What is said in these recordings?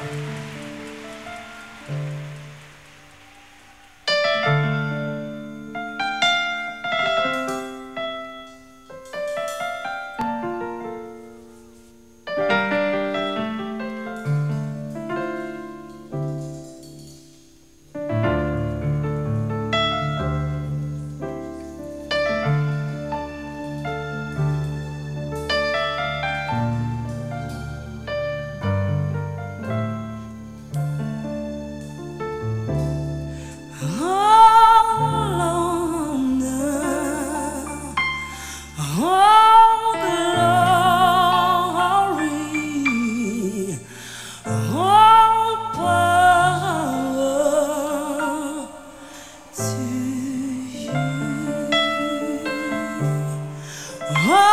Bye. Oh,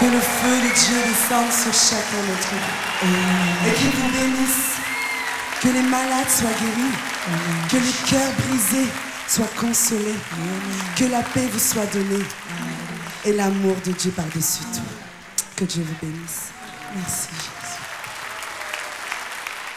Que le feu de Dieu vous forme sur chacun d'entre notre vie. Et qu'il vous bénisse. Que les malades soient guéris. Que les cœurs brisés soient consolés. Que la paix vous soit donnée. Et l'amour de Dieu par-dessus tout. Que Dieu vous bénisse. Merci.